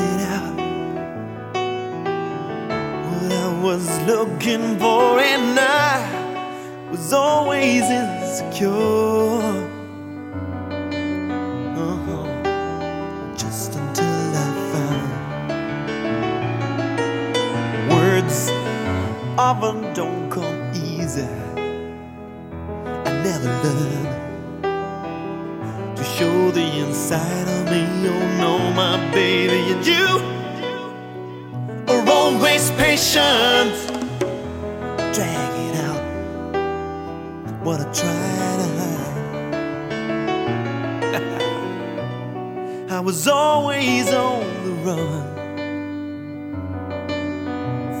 it out what I was looking for, and I was always insecure. Uh-huh. Just until I found words often don't come easy. I never learned to show the inside of me. Oh no, my baby, always patient, dragging out. What I try to hide. I was always on the run,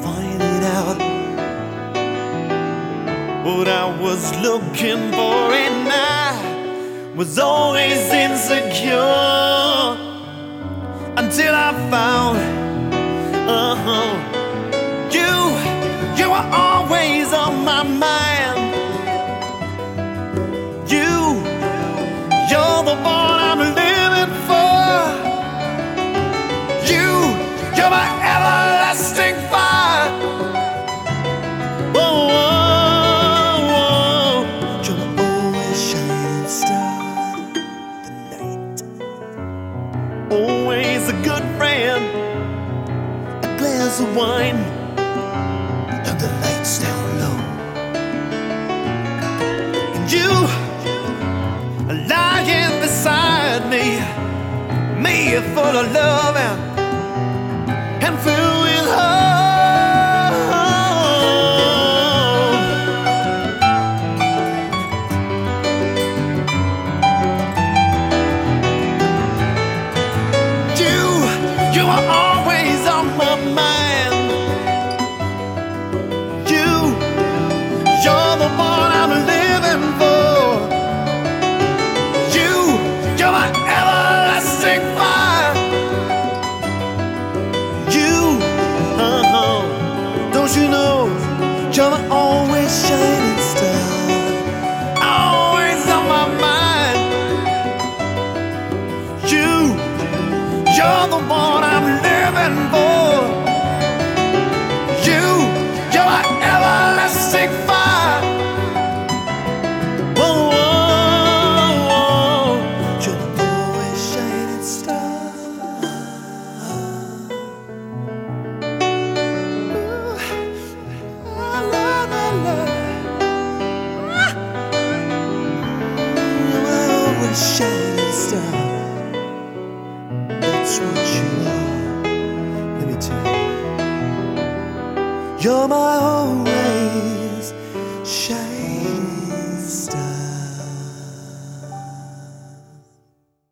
finding out. What I was looking for, and I was always insecure. Until I found a. A glass of wine and the lights down low. And you lying beside me, me full of love and, and you are always you're the one I'm living for. You, you're my everlasting fire. Whoa, whoa, whoa. You're the always shining star. Ooh, I love, I love. Ah. You're my always shining. That's what you are. Let me tell you. You're my always